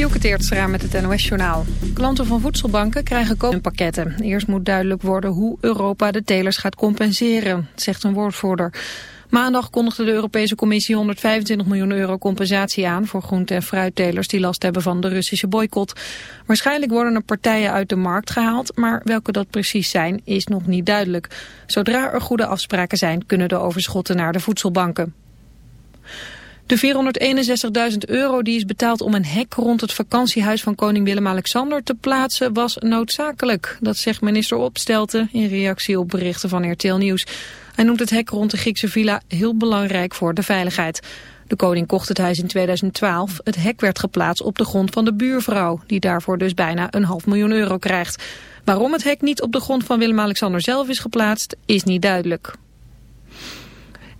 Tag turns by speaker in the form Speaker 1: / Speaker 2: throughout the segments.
Speaker 1: Dielke met het NOS-journaal. Klanten van voedselbanken krijgen koopakketten. Eerst moet duidelijk worden hoe Europa de telers gaat compenseren, zegt een woordvoerder. Maandag kondigde de Europese Commissie 125 miljoen euro compensatie aan... voor groente- en fruittelers die last hebben van de Russische boycott. Waarschijnlijk worden er partijen uit de markt gehaald... maar welke dat precies zijn is nog niet duidelijk. Zodra er goede afspraken zijn kunnen de overschotten naar de voedselbanken. De 461.000 euro die is betaald om een hek rond het vakantiehuis van koning Willem-Alexander te plaatsen was noodzakelijk. Dat zegt minister Opstelten in reactie op berichten van RTL Nieuws. Hij noemt het hek rond de Griekse villa heel belangrijk voor de veiligheid. De koning kocht het huis in 2012. Het hek werd geplaatst op de grond van de buurvrouw, die daarvoor dus bijna een half miljoen euro krijgt. Waarom het hek niet op de grond van Willem-Alexander zelf is geplaatst, is niet duidelijk.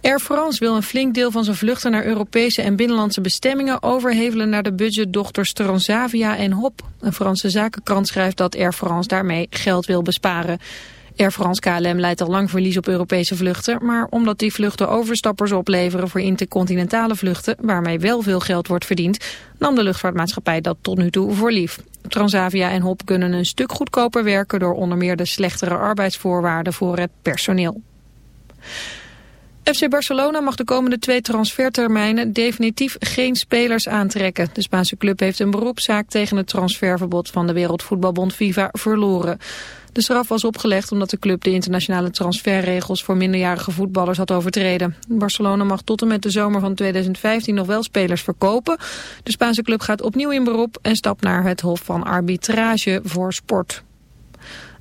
Speaker 1: Air France wil een flink deel van zijn vluchten naar Europese en binnenlandse bestemmingen overhevelen naar de budgetdochters Transavia en HOP. Een Franse zakenkrant schrijft dat Air France daarmee geld wil besparen. Air France KLM leidt al lang verlies op Europese vluchten, maar omdat die vluchten overstappers opleveren voor intercontinentale vluchten, waarmee wel veel geld wordt verdiend, nam de luchtvaartmaatschappij dat tot nu toe voor lief. Transavia en HOP kunnen een stuk goedkoper werken door onder meer de slechtere arbeidsvoorwaarden voor het personeel. FC Barcelona mag de komende twee transfertermijnen definitief geen spelers aantrekken. De Spaanse club heeft een beroepszaak tegen het transferverbod van de Wereldvoetbalbond FIFA verloren. De straf was opgelegd omdat de club de internationale transferregels voor minderjarige voetballers had overtreden. Barcelona mag tot en met de zomer van 2015 nog wel spelers verkopen. De Spaanse club gaat opnieuw in beroep en stapt naar het Hof van Arbitrage voor Sport.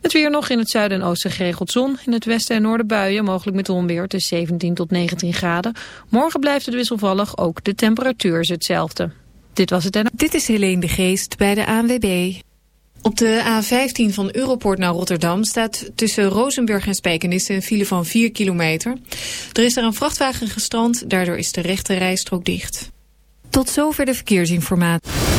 Speaker 1: Het weer nog in het zuiden en oosten geregeld zon. In het westen en noorden buien, mogelijk met onweer. Is 17 tot 19 graden. Morgen blijft het wisselvallig, ook de temperatuur is hetzelfde. Dit was het en...
Speaker 2: Dit is Helene de Geest bij de ANWB. Op de A15 van Europoort naar Rotterdam staat tussen Rozenburg en Spijkenisse een file van 4 kilometer. Er is er een vrachtwagen gestrand, daardoor is de rechte rijstrook dicht. Tot zover de verkeersinformatie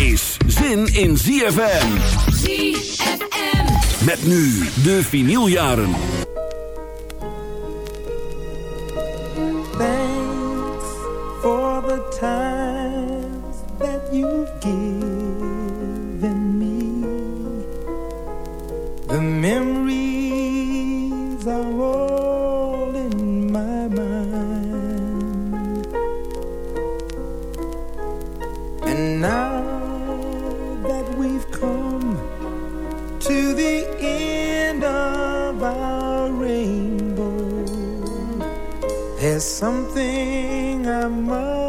Speaker 3: Is zin in ZFM.
Speaker 4: ZFM.
Speaker 3: Met nu de vinyljaren.
Speaker 5: Thanks for the times that you've given There's something I must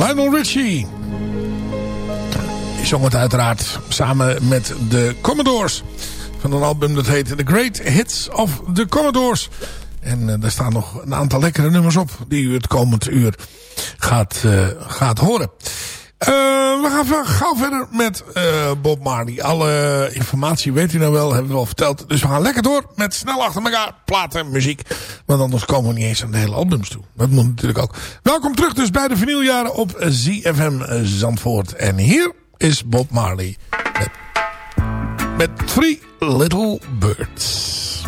Speaker 4: Lionel Richie. Die zong het uiteraard samen met de Commodores. Van een album dat heet The Great Hits of the Commodores. En uh, daar staan nog een aantal lekkere nummers op. Die u het komend uur gaat, uh, gaat horen. Uh, we gaan gauw verder met Bob Marley. Alle informatie weet u nou wel, hebben we al verteld. Dus we gaan lekker door met snel achter elkaar platen en muziek. Want anders komen we niet eens aan de hele albums toe. Dat moet natuurlijk ook. Welkom terug dus bij de vinyljaren op ZFM Zandvoort. En hier is Bob Marley met, met Three Little Birds.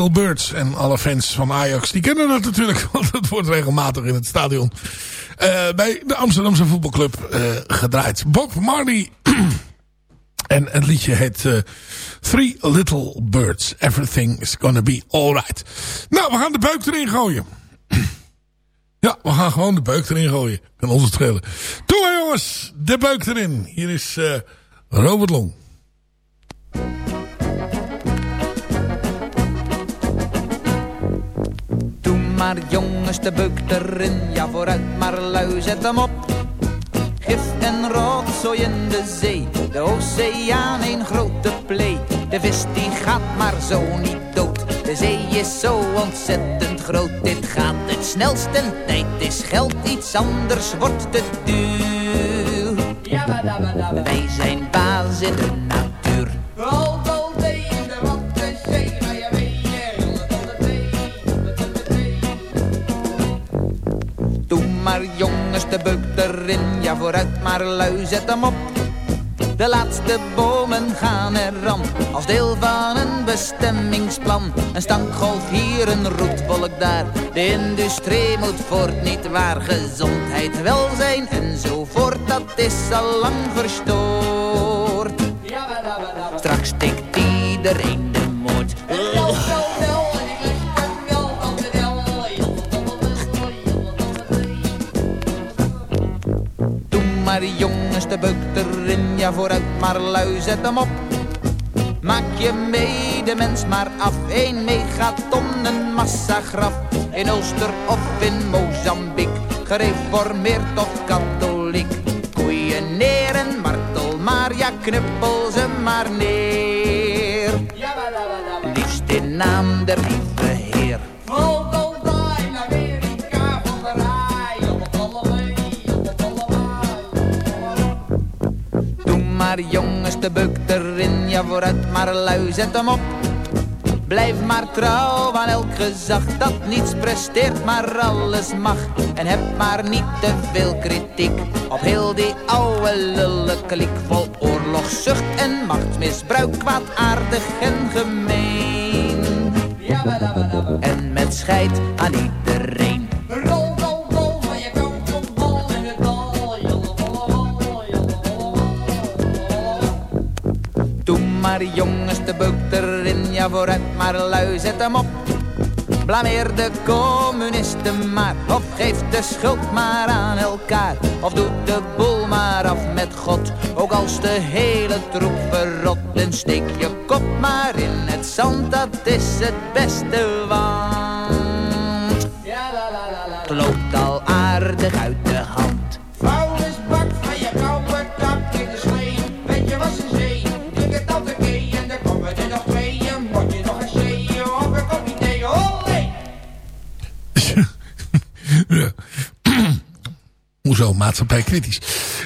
Speaker 5: Little Birds.
Speaker 4: En alle fans van Ajax, die kennen dat natuurlijk. Want het wordt regelmatig in het stadion. eh, bij de Amsterdamse voetbalclub eh, gedraaid. Bob Marley. en het liedje heet eh, Three Little Birds. Everything is gonna be alright. Nou, we gaan de buik erin gooien. Ja, we gaan gewoon de buik erin gooien. Het schelen. Toe maar jongens, de buik erin. Hier is Robert Long.
Speaker 6: Maar jongens de beuk erin, ja vooruit maar lui, zet hem op. Gif en rotzooi in de zee, de oceaan een grote plee. De vis die gaat maar zo niet dood, de zee is zo ontzettend groot. Dit gaat het snelst en tijd is geld, iets anders wordt te duur. Wij zijn baas in de natuur. Maar jongens de beuk erin, ja vooruit maar lui, zet hem op. De laatste bomen gaan eraan, als deel van een bestemmingsplan. Een stankgolf hier, een roetvolk daar. De industrie moet voort, niet waar. Gezondheid, welzijn enzovoort, dat is al lang verstoord. Straks stikt iedereen maar jongens de beuk erin, ja vooruit maar lui, zet hem op. Maak je medemens maar af, een megaton, een massagraf. In Ulster of in Mozambique, gereformeerd of katholiek. Koeien neer en martel maar, ja knuppel ze maar neer. Liefst in naam der lieve maar jongens de beuk erin, ja vooruit maar lui, zet hem op. Blijf maar trouw aan elk gezag dat niets presteert, maar alles mag. En heb maar niet te veel kritiek op heel die oude lullenkliek vol oorlogszucht en machtsmisbruik, kwaadaardig en gemeen. En met scheid aan iedereen. Jongens de beuk erin, ja vooruit maar lui, zet hem op. Blameer de communisten maar, of geef de schuld maar aan elkaar. Of doe de boel maar af met God, ook als de hele troep verrot. En steek je kop maar in het zand, dat is het beste, want... Het loopt al aardig uit
Speaker 4: maatschappij kritisch.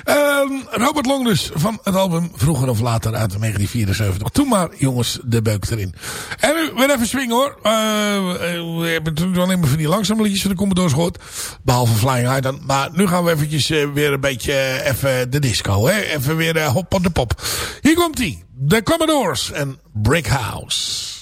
Speaker 4: Ehm, Robert Long dus, van het album Vroeger of Later uit 1974. Toen maar, jongens, de beuk erin. En nu, weer even swingen hoor. Eh, eh, we hebben natuurlijk alleen maar van die langzame liedjes van de Commodores gehoord. Behalve Flying Island. Maar nu gaan we eventjes eh, weer een beetje even de disco. Hè? Even weer hop on de pop. Hier komt ie. De Commodores en Brick House.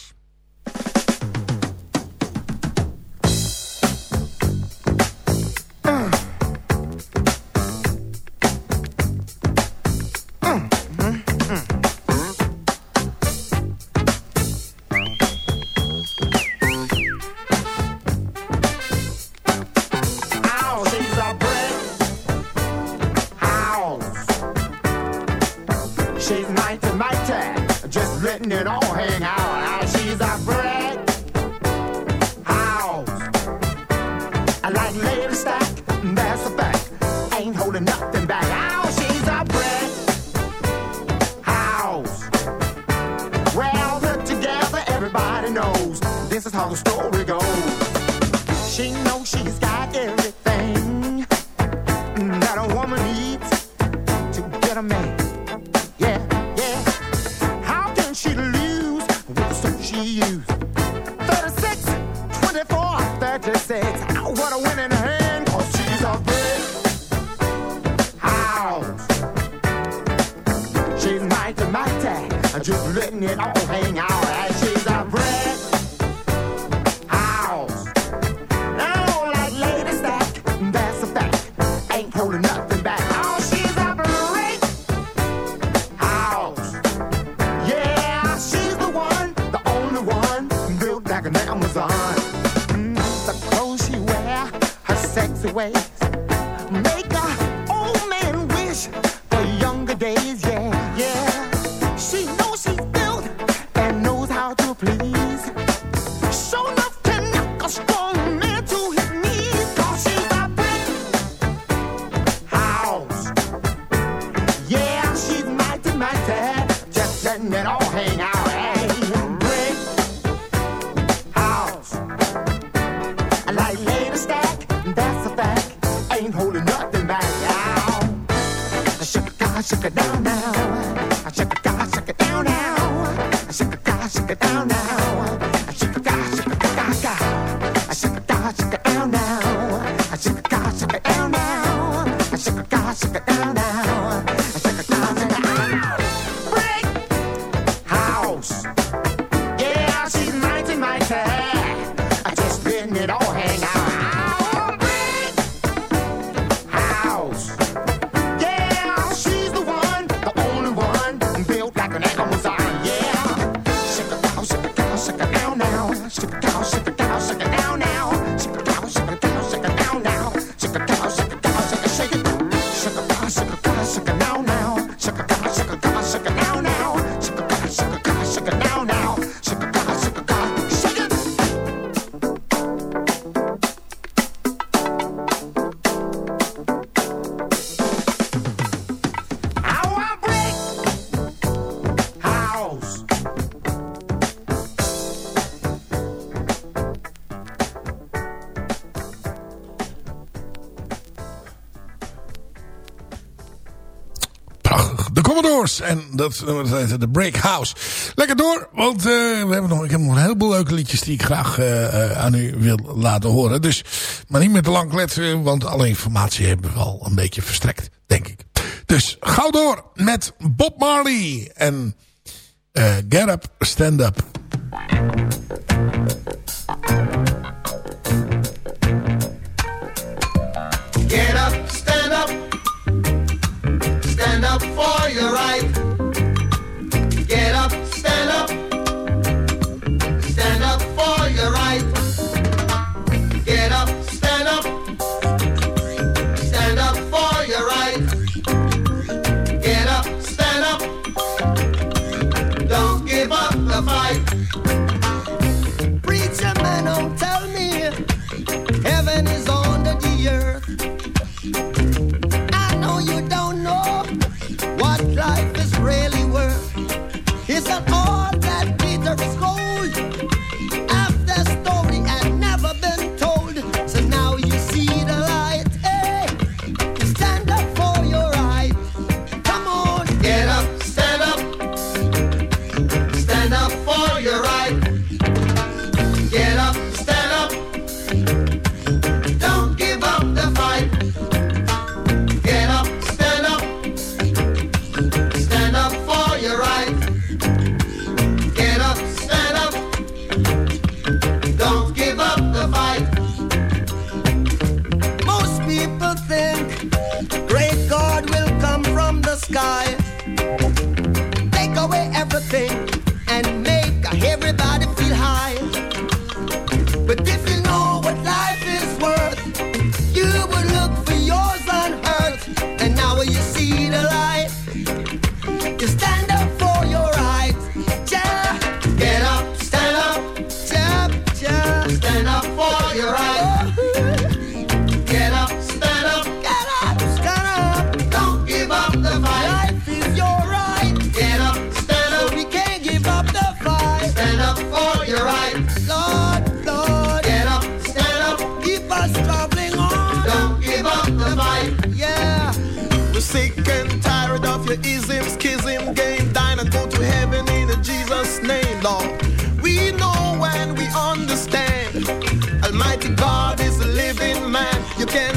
Speaker 5: Shake it down now. Shake it down, shake it down now. Shake it down, shake it down now.
Speaker 7: En dat heette de Break House. Lekker door, want eh, we hebben nog, ik heb nog een heleboel leuke liedjes die ik graag eh, eh, aan u wil laten horen. Dus, maar niet meer te lang letten. want alle informatie hebben we al een beetje verstrekt, denk ik. Dus gauw door met Bob Marley en uh, Get Up, Stand Up.
Speaker 8: Sick and tired of your ism, schism game. Dine and go to heaven in the Jesus' name, Lord. We know and we understand. Almighty God is a living man. You can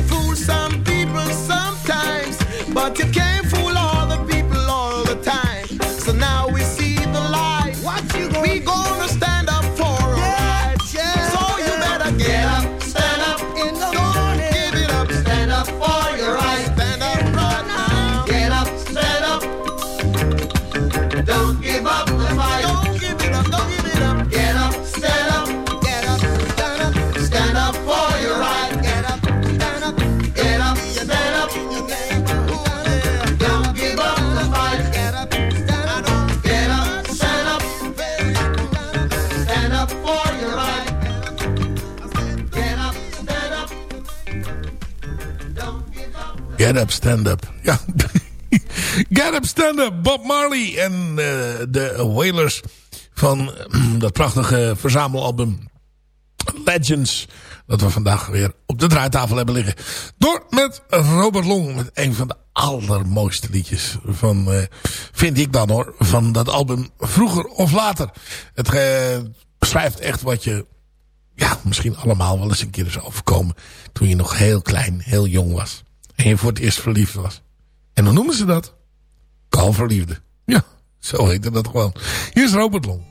Speaker 9: Get
Speaker 8: Up,
Speaker 9: Stand Up.
Speaker 4: Ja. Get Up, Stand Up. Bob Marley en uh, de Wailers van dat prachtige verzamelalbum Legends. Dat we vandaag weer op de draaitafel hebben liggen. Door met Robert Long. Met een van de allermooiste liedjes. Van, uh, vind ik dan hoor. Van dat album Vroeger of Later. Het uh, beschrijft echt wat je... Ja, misschien allemaal wel eens een keer is overkomen. Toen je nog heel klein, heel jong was. En je voor het eerst verliefd was. En hoe noemen ze dat? Kalverliefde. Ja, zo heette dat gewoon. Hier is Robert Long.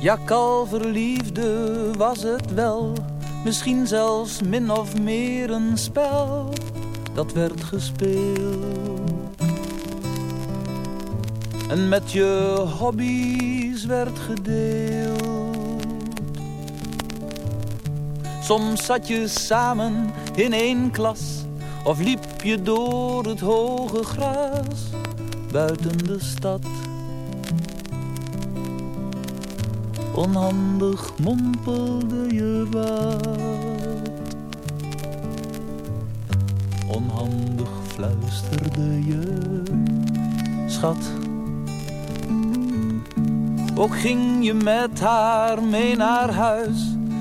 Speaker 6: Ja, kalverliefde was het wel. Misschien zelfs min of meer een spel. Dat werd gespeeld. En met je hobby's werd gedeeld. Soms zat je samen in één klas. Of liep je door het hoge gras buiten de stad. Onhandig mompelde je wat. Onhandig fluisterde je, schat. Ook ging je met haar mee naar huis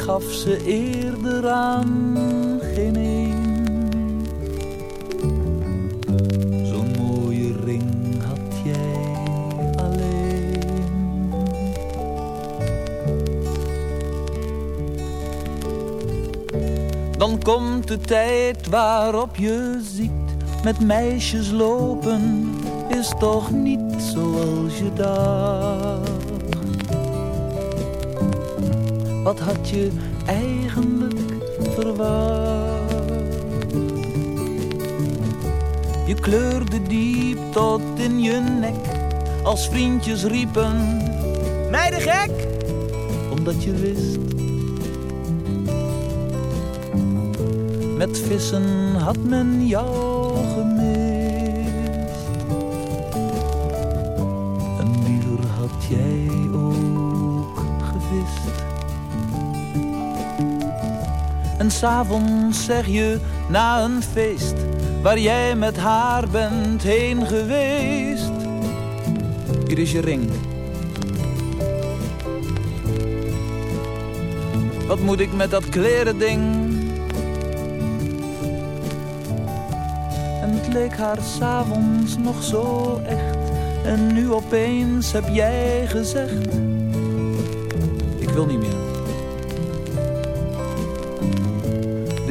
Speaker 6: Gaf ze eerder aan geen een. Zo'n mooie ring had jij alleen. Dan komt de tijd waarop je ziet met meisjes lopen is toch niet zoals je dacht. Wat had je eigenlijk verwacht? Je kleurde diep tot in je nek als vriendjes riepen: Meiden gek! Omdat je wist Met vissen had men jou gemist. En liever had jij En s'avonds zeg je na een feest waar jij met haar bent heen geweest. Hier is je ring. Wat moet ik met dat kleren ding? En het leek haar s'avonds nog zo echt. En nu opeens heb jij gezegd: Ik wil niet meer.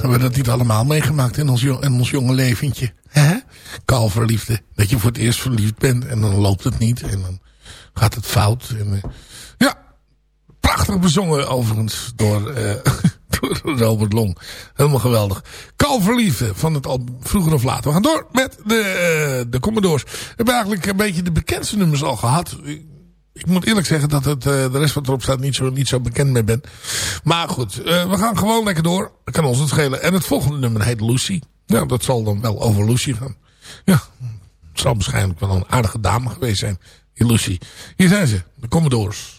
Speaker 4: Hebben we dat niet allemaal meegemaakt in ons, in ons jonge leventje? Hè? Kalverliefde. Dat je voor het eerst verliefd bent en dan loopt het niet. En dan gaat het fout. En, eh, ja, prachtig bezongen overigens door, eh, Robert Long. Helemaal geweldig. Kalverliefde van het album Vroeger of Later. We gaan door met de, eh, de Commodores. We hebben eigenlijk een beetje de bekendste nummers al gehad. Ik moet eerlijk zeggen dat het, eh, de rest wat erop staat niet zo, niet zo bekend mee ben. Maar goed, eh, we gaan gewoon lekker door. Dat kan ons het schelen. En het volgende nummer heet Lucy. Ja, dat zal dan wel over Lucy gaan. Ja, het zal waarschijnlijk wel een aardige dame geweest zijn. Die Lucy. Hier zijn ze, de Commodores.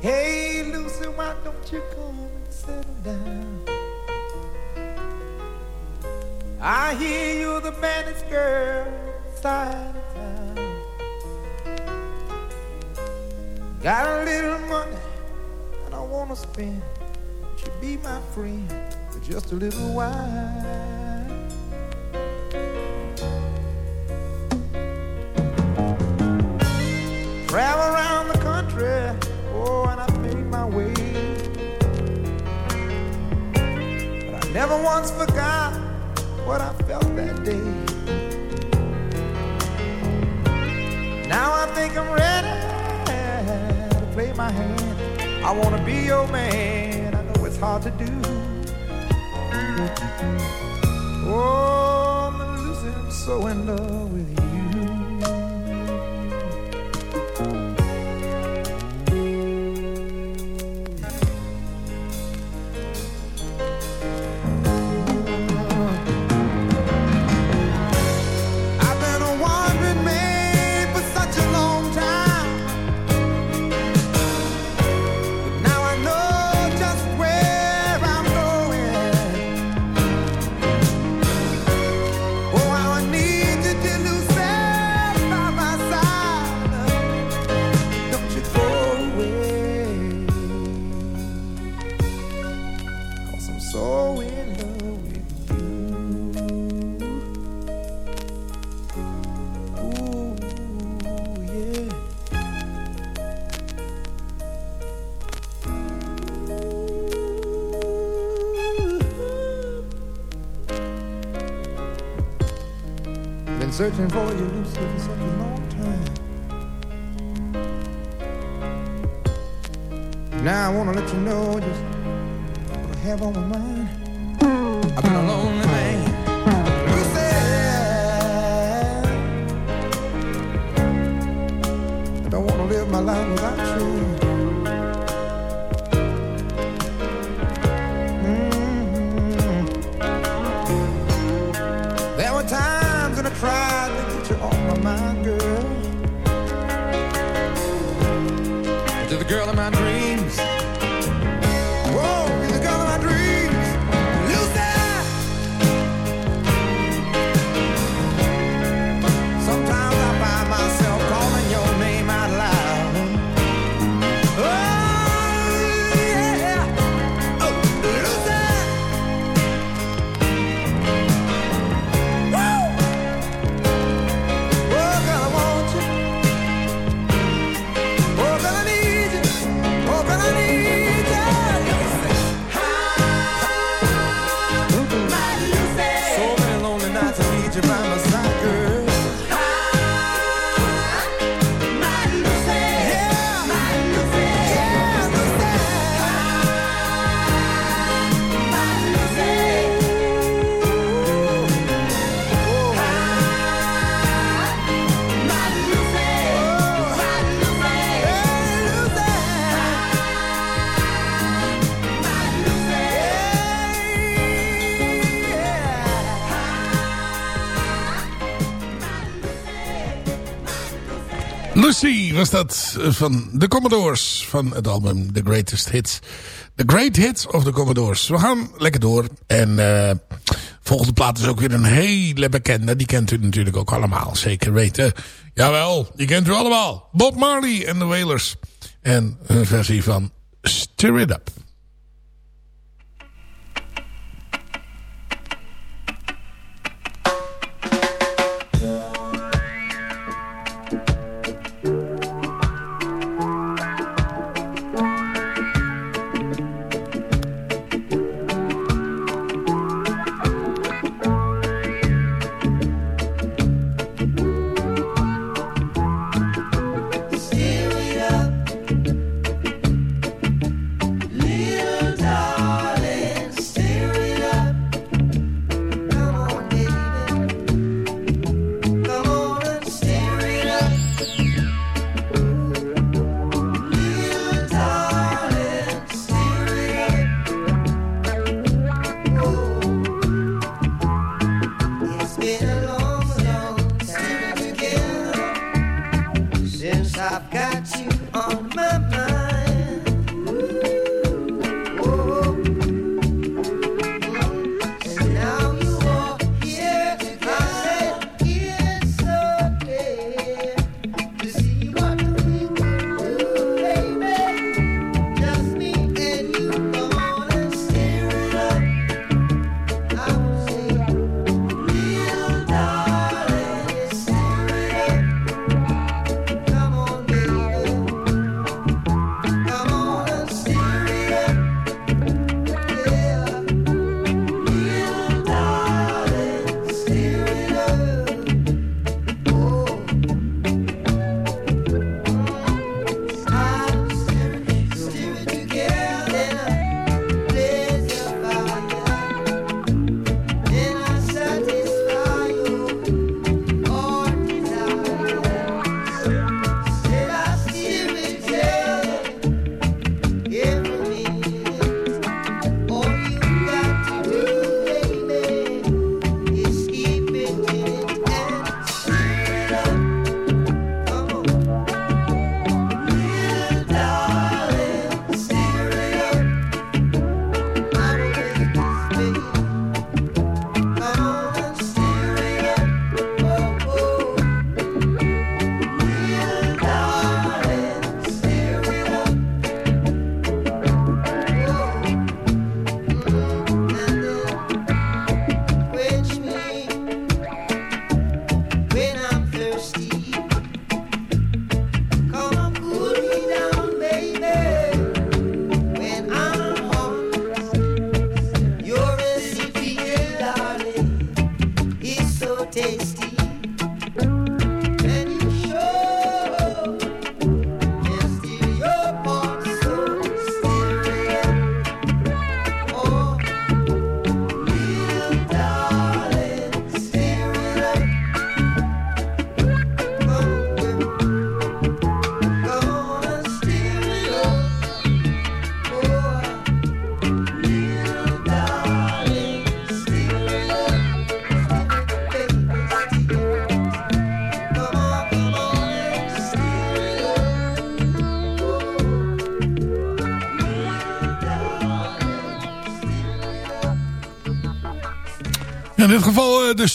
Speaker 10: Hey Lucy, why don't you come and? I hear you're the baddest girl side of town. Got a little money and I wanna spend. You be my friend for just a little while? Travel around the country, oh, and I made my way. But I never once forgot what I felt that day. Now I think I'm ready to play my hand. I wanna be your man. I know it's hard to do. Oh, I'm losing so in love with you. Searching for you, Lucy, for such a long time. Now I wanna let you know just what I have on my mind.
Speaker 4: Was dat eh, van de Commodores. Van het album The Greatest Hits. The Great Hits of the Commodores. We gaan lekker door. En uh, volgende plaat is ook weer een hele bekende. Die kent u natuurlijk ook allemaal. Zeker weten. Jawel, die kent u allemaal. Bob Marley en de Wailers. En een versie van. Stir it up,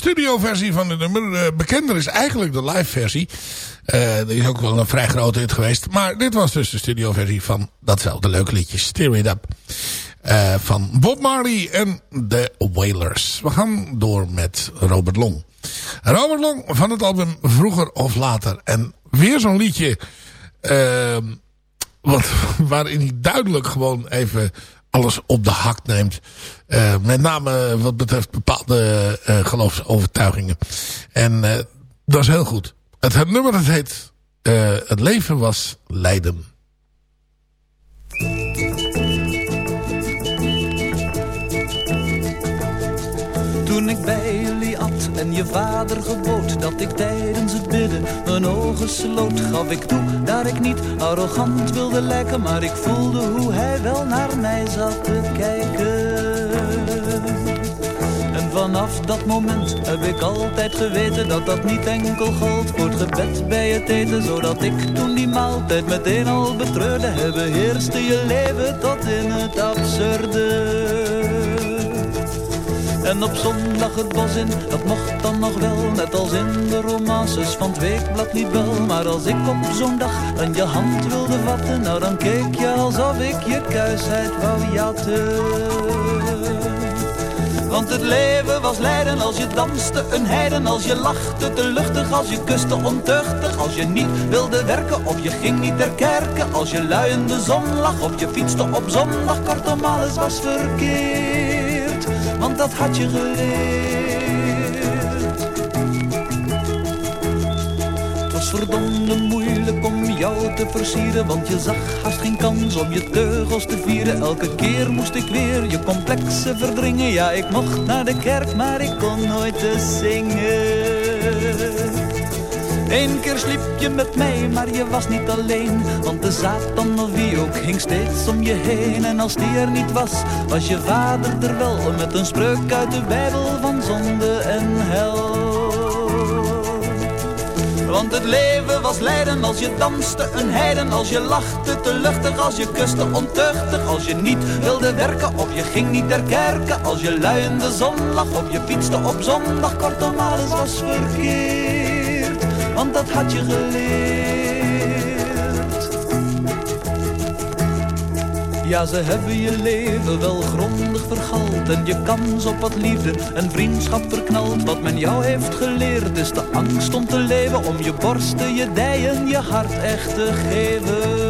Speaker 4: studioversie van de nummer. Uh, bekender is eigenlijk de live versie. Uh, er is ook wel een vrij grote hit geweest. Maar dit was dus de studioversie van datzelfde leuke liedje. Steer It Up. van Bob Marley en de Wailers. We gaan door met Robert Long. Robert Long van het album Vroeger of Later. En weer zo'n liedje... wat, waarin hij duidelijk gewoon even alles op de hak neemt. Uh, met name wat betreft bepaalde uh, geloofsovertuigingen. En uh, dat is heel goed. Het, het nummer dat heet Het leven was lijden.
Speaker 6: Toen ik bij vader gebood dat ik tijdens het bidden mijn ogen sloot, gaf ik toe dat ik niet arrogant wilde lijken, maar ik voelde hoe hij wel naar mij zat te kijken. En vanaf dat moment heb ik altijd geweten dat dat niet enkel gold voor het gebed bij het eten, zodat ik toen die maaltijd meteen al betreurde, hebben heerste je leven tot in het absurde. En op zondag het bos in, dat mocht dan nog wel. Net als in de romances van het weekblad niet wel. Maar als ik op zo'n dag aan je hand wilde vatten Nou dan keek je alsof ik je kuisheid wou jatten. Want het leven was lijden als je danste, een heiden als je lachte, te luchtig als je kuste, ontuchtig als je niet wilde werken. Of je ging niet ter kerken, als je luiende zon lag. Of je fietste op zondag, kortom alles was verkeerd want dat had je geleerd. Het was verdomde moeilijk om jou te versieren, want je zag haast geen kans om je teugels te vieren. Elke keer moest ik weer je complexen verdringen. Ja, ik mocht naar de kerk, maar ik kon nooit te zingen. Eén keer sliep je met mij, maar je was niet alleen. Want de Satan of wie ook hing steeds om je heen. En als die er niet was, was je vader er wel. Met een spreuk uit de Bijbel van zonde en hel. Want het leven was lijden als je danste, een heiden als je lachte, te luchtig als je kuste, ontuchtig als je niet wilde werken of je ging niet ter kerken, als je luiende zon lag of je fietste op zondag, kortom alles was verkeerd want dat had je geleerd. Ja, ze hebben je leven wel grondig vergald en je kans op wat liefde en vriendschap verknald. Wat men jou heeft geleerd is de angst om te leven, om je borsten, je dijen, je hart echt te geven.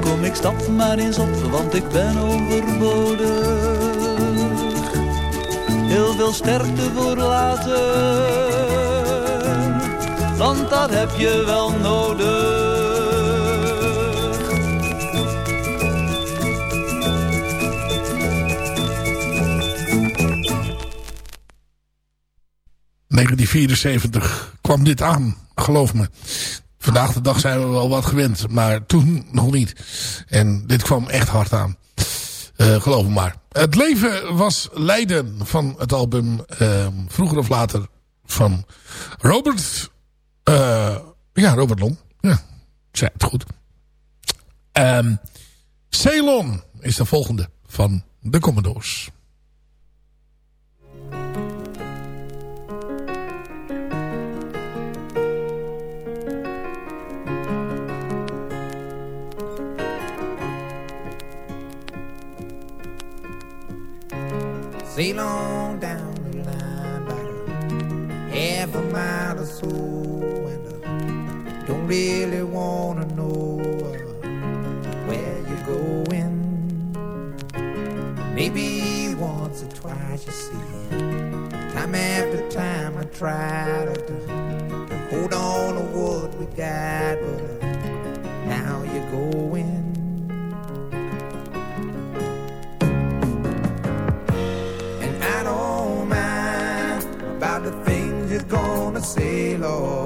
Speaker 6: Kom, ik stap maar eens op, want ik ben overbodig. Heel veel sterkte voor later want dat heb je wel nodig.
Speaker 4: ...1974 kwam dit aan, geloof me. Vandaag de dag zijn we wel wat gewend, maar toen nog niet. En dit kwam echt hard aan. Uh, geloof me maar. Het leven was lijden van het album... Uh, vroeger of later van Robert uh, ja, Robert Long. Ja, zei het goed. Um, Ceylon is de volgende van de Commodores.
Speaker 10: Ceylon down the line, about half a mile or so. Really wanna know where you're going. Maybe once or twice you see. Time after time I try to, to hold on to what we got, but now you're going. And I don't mind about the things you're gonna say, Lord.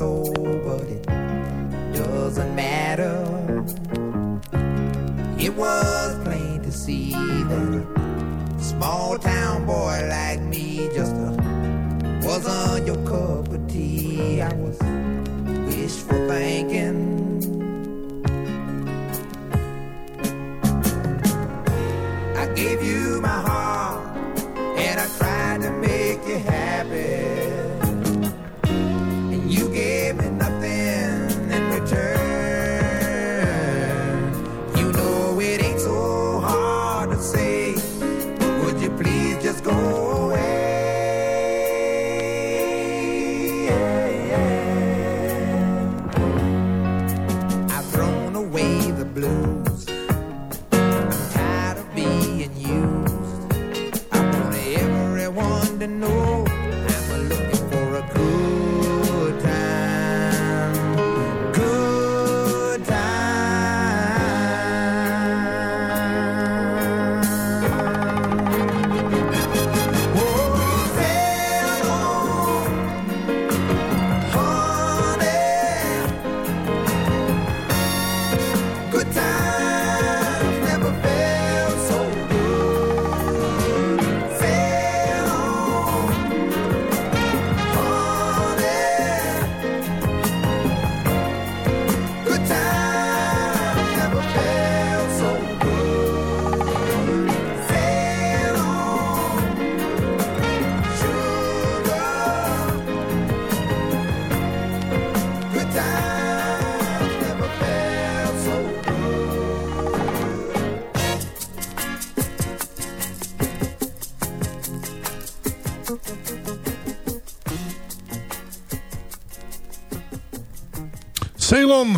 Speaker 7: soul.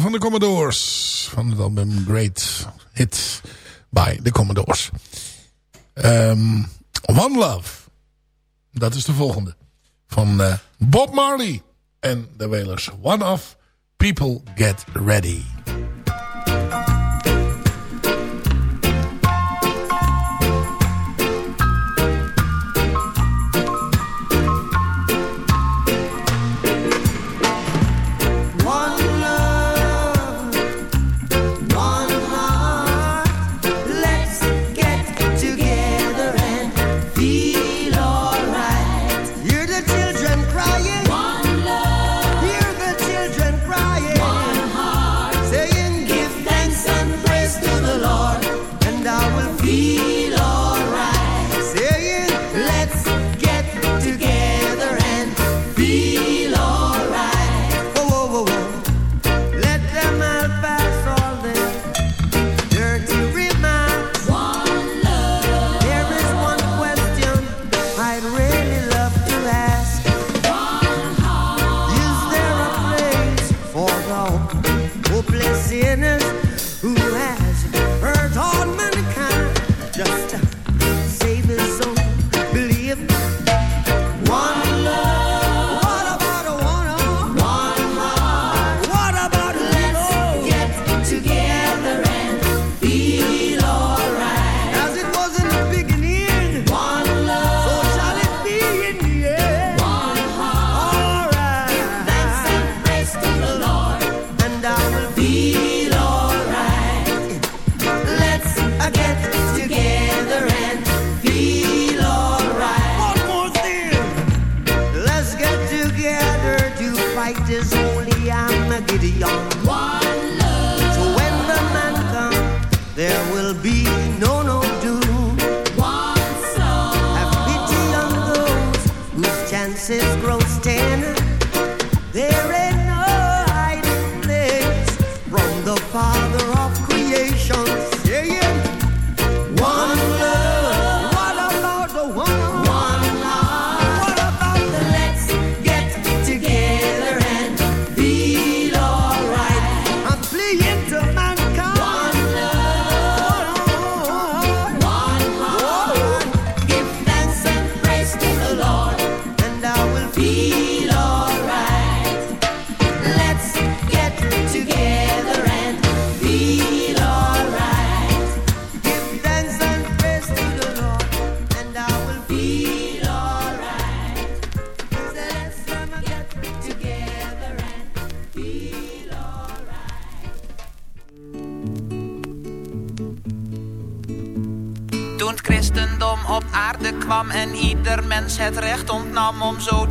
Speaker 7: van de Commodores. Van het album Great hit by the Commodores. Ehm, One Love. Dat is de volgende. Van eh, Bob Marley en de Wailers. One of People Get Ready.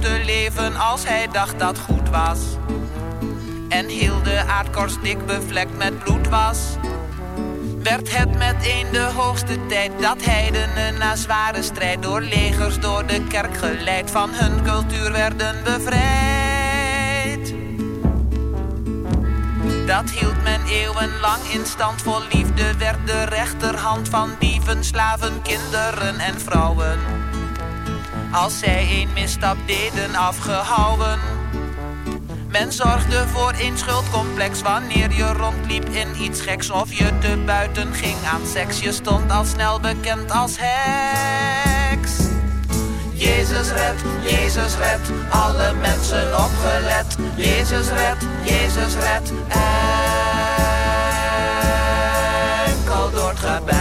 Speaker 6: Te leven als hij dacht dat goed was. En heel de aardkorst dik bevlekt met bloed was. Werd het meteen de hoogste tijd dat heidenen na zware strijd door legers door de kerk geleid van hun cultuur werden bevrijd. Dat hield men eeuwenlang in stand. Vol liefde werd de rechterhand van dieven, slaven, kinderen en vrouwen. Als zij een misstap deden afgehouden. Men zorgde voor een schuldcomplex wanneer je rondliep in iets geks of je te buiten ging aan seks. Je stond al snel bekend als heks. Jezus red, Jezus red, alle mensen opgelet. Jezus red, Jezus red, enkel door het gebed.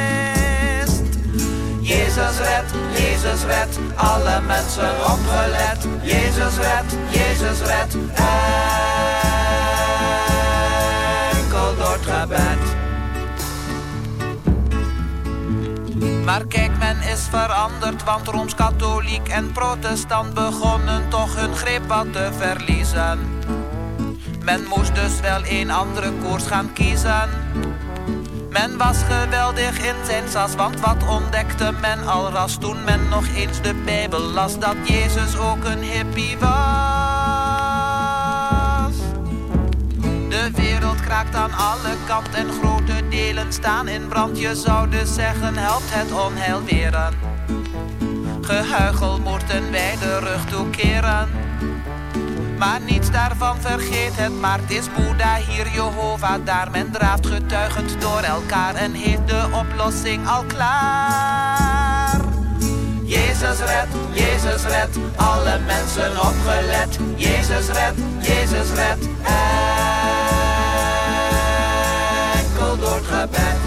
Speaker 6: Jezus red, Jezus red, alle mensen opgelet. Jezus red, Jezus red, enkel door het gebed. Maar kijk, men is veranderd, want Rooms-Katholiek en Protestant begonnen toch hun greep wat te verliezen. Men moest dus wel een andere koers gaan kiezen. Men was geweldig in zijn sas, want wat ontdekte men al ras toen men nog eens de Bijbel las, dat Jezus ook een hippie was. De wereld kraakt aan alle kanten en grote delen staan in brand. Je zou dus zeggen, helpt het onheil weren. Gehuichel moeten wij de rug toekeren. Maar niets daarvan vergeet het, maar het is Boeddha hier, Jehovah daar. Men draaft getuigend door elkaar en heeft de oplossing al klaar. Jezus red, Jezus red, alle mensen opgelet. Jezus red, Jezus red, enkel door het gebed.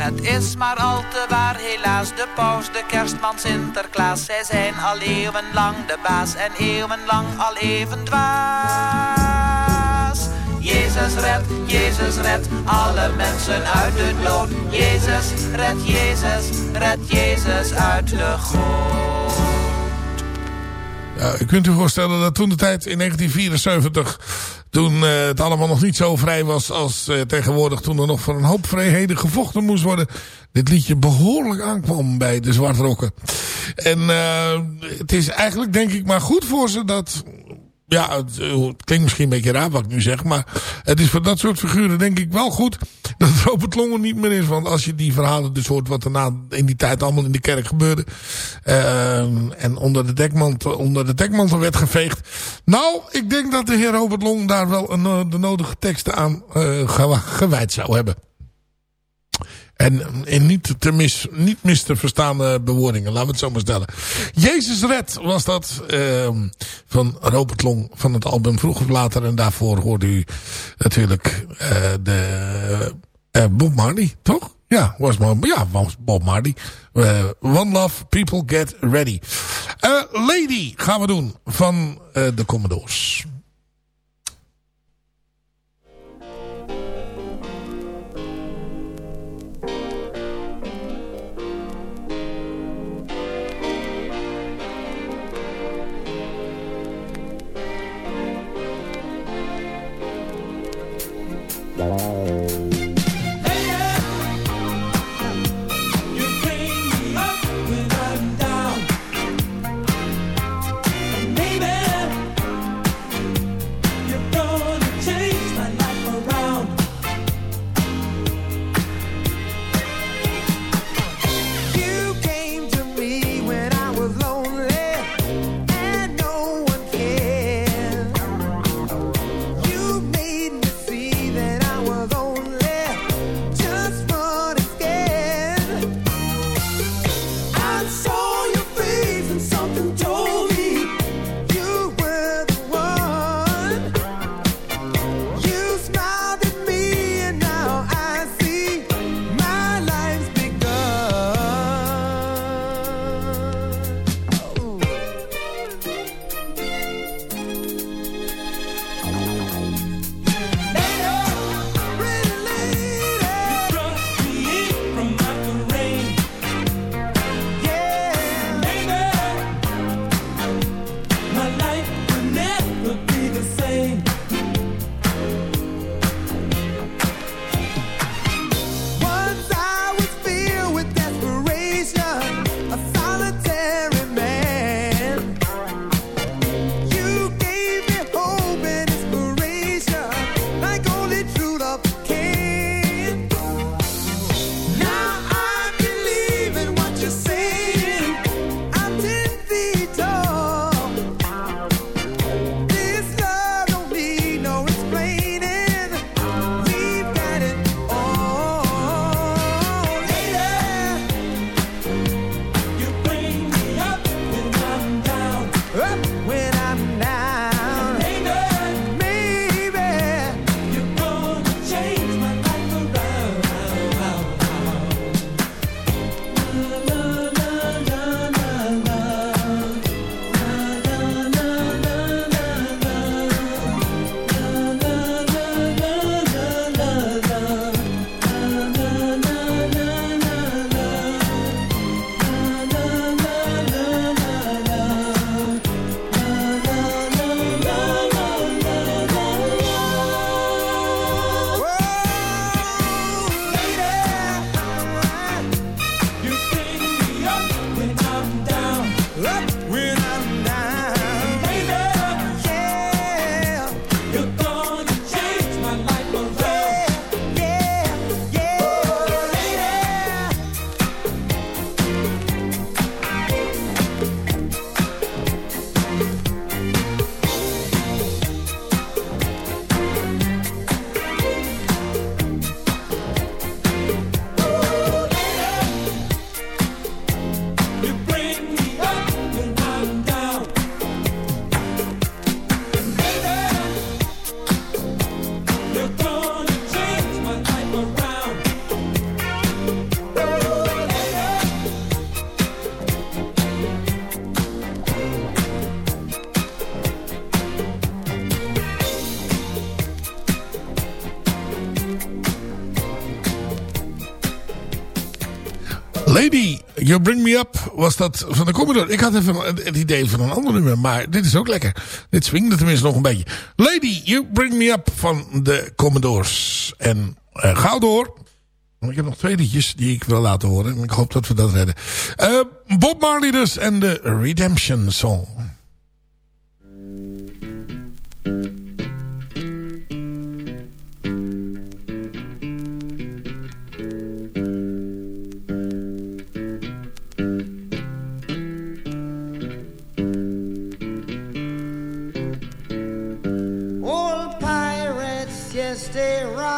Speaker 6: Het is maar al te waar, helaas, de paus, de kerstman, Sinterklaas. Zij zijn al eeuwenlang de baas en eeuwenlang al even dwaas. Jezus red, Jezus red, alle mensen uit de dood. Jezus red, Jezus, red Jezus uit de goot.
Speaker 4: Ja, u kunt u voorstellen dat toen de tijd in 1974... toen eh, het allemaal nog niet zo vrij was als eh, tegenwoordig... toen er nog voor een hoop vrijheden gevochten moest worden... dit liedje behoorlijk aankwam bij de Zwartrokken. En eh, het is eigenlijk denk ik maar goed voor ze dat... Ja, het, eh, het klinkt misschien een beetje raar wat ik nu zeg... maar het is voor dat soort figuren denk ik wel goed... dat Robert Longen niet meer is. Want als je die verhalen dus hoort wat er na in die tijd allemaal in de kerk gebeurde... eh, en onder de, dekmantel, onder de dekmantel werd geveegd... nou, ik denk dat de heer Robert Long daar wel een, eh, de nodige teksten aan eh, gewijd zou hebben. En in niet, te mis, niet mis te verstaande bewoordingen, laten we het zo maar stellen. Jezus Red was dat ehm, van Robert Long van het album Vroeg of Later. En daarvoor hoorde u natuurlijk eh, de eh, Bob Marley, toch? Ja, was, maar, ja, was Bob Marley. Eh, One Love, People Get Ready. Eh, Lady gaan we doen van eh, de Commodores. Bye. You Bring Me Up was dat van de Commodore. Ik had even het, idee van een ander nummer, maar dit is ook lekker. Dit swingde tenminste nog een beetje. Lady, You Bring Me Up van de Commodores. En eh gauw door. Ik heb nog twee liedjes die ik wil laten horen. En ik hoop dat we dat redden. Eh, Bob Marley dus en de Redemption Song.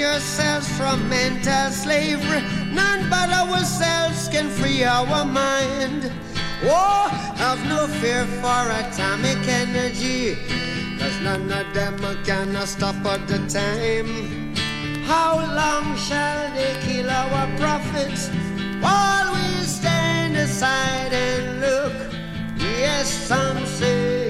Speaker 7: Yourselves from mental slavery. None but ourselves can free our mind. Oh, have no fear for atomic energy. Cause none of them can stop at the time. How long shall they kill our prophets while we stand aside and look? Yes, some say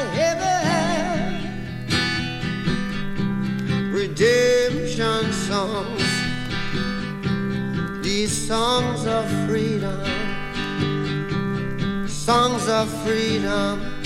Speaker 7: redemption songs. These songs of freedom, songs of freedom.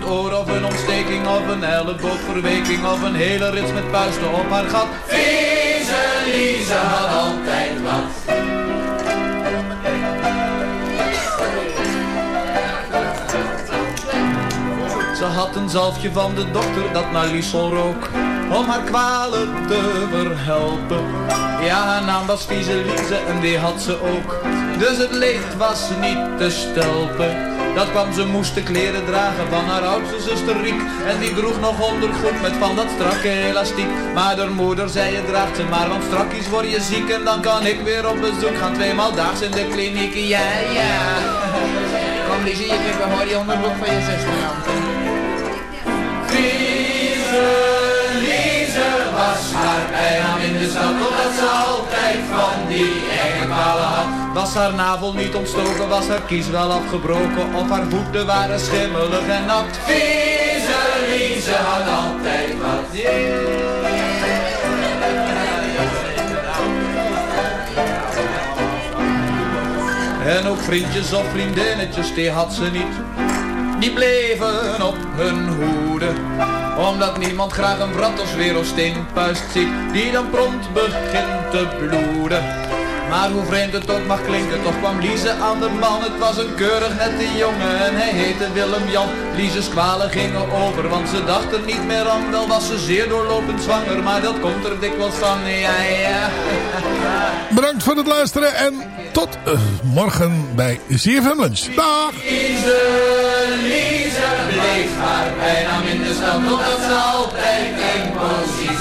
Speaker 6: Oor of een ontsteking of een elleboogverweking of een hele rits met puisten op haar gat.
Speaker 11: Vieze Lize had altijd wat.
Speaker 6: Ze had een zalfje van de dokter dat naar Liesel rook Om haar kwalen te verhelpen. Ja, haar naam was Vieze Lize en die had ze ook. Dus het leed was niet te stelpen Dat kwam, ze moesten kleren dragen van haar oudste zuster Riek. En die droeg nog ondergoed met van dat strakke elastiek. Maar de moeder zei je draagt ze maar, want strakjes word je ziek. En dan kan ik weer op bezoek gaan, tweemaal daags in de kliniek. Ja, ja. Kom Liesje, je krijgt wel mooi die onderbroek van je zuster aan.
Speaker 11: Lize, was haar bijnaam in de stad, altijd van die enge had.
Speaker 6: Was haar navel niet ontstoken, was haar kies wel afgebroken Of haar voeten waren schimmelig en nat
Speaker 11: Vieze Lize had altijd wat.
Speaker 6: En ook vriendjes of vriendinnetjes, die had ze niet Die bleven op hun hoede omdat niemand graag een brat of wereldsteenpuist ziet Die dan prompt begint te bloeden maar hoe vreemd het ook mag klinken, toch kwam Lize aan de man. Het was een keurig nette jongen en hij heette Willem-Jan. Lize's kwalen gingen over, want ze dacht er niet meer aan. Wel was ze zeer doorlopend zwanger, maar dat komt er dikwijls van, ja ja.
Speaker 4: Bedankt voor het luisteren en tot uh, morgen bij ZFM Lunch. Dag!
Speaker 11: Bijnaam in de stad, omdat ze altijd in positie.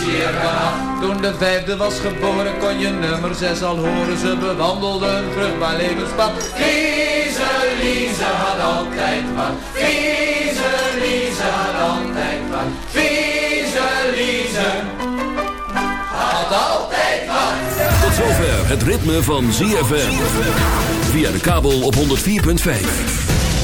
Speaker 6: Toen de vijfde was geboren kon je nummer zes al horen. Ze bewandelde een vruchtbaar levenspad.
Speaker 11: Lize, Lize had altijd wat. Lize, Lize had altijd wat. Lize, Lize had altijd wat.
Speaker 3: Tot zover het ritme van ZFM. Via de kabel op 104.5.